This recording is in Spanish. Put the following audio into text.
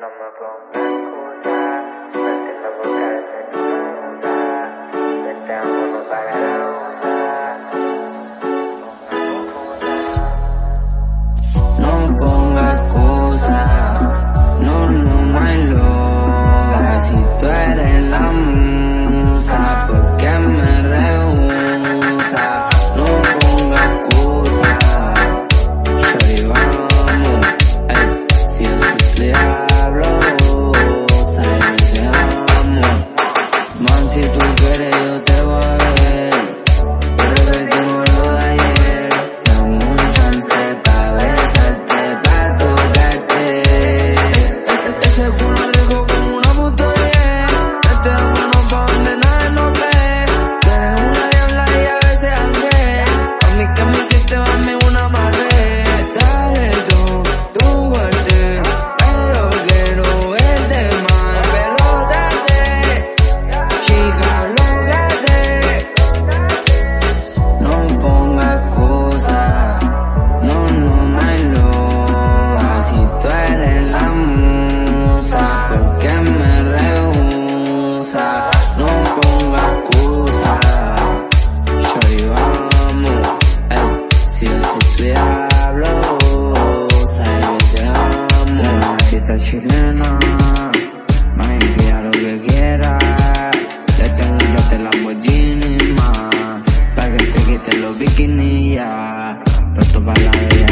No quieres, yo te voy a ver. Repetimos lo de ayer. Dame un chance pa' besarte, pa' tocarte. Este, ese culo rico como una bien. Este es uno pa' donde nadie nos ve. Tú eres una diabla y a veces ángel. A mí que me hiciste, mami, amusa, porque me rehúsa, no ponga excusa. Eh, yo digo amo, ey, si ese diablo usa, yo te amo. La quita chilena, más envía lo que quiera, le tengo un yate Lamborghini más, para que te quite los bikinis ya, pero tu palabra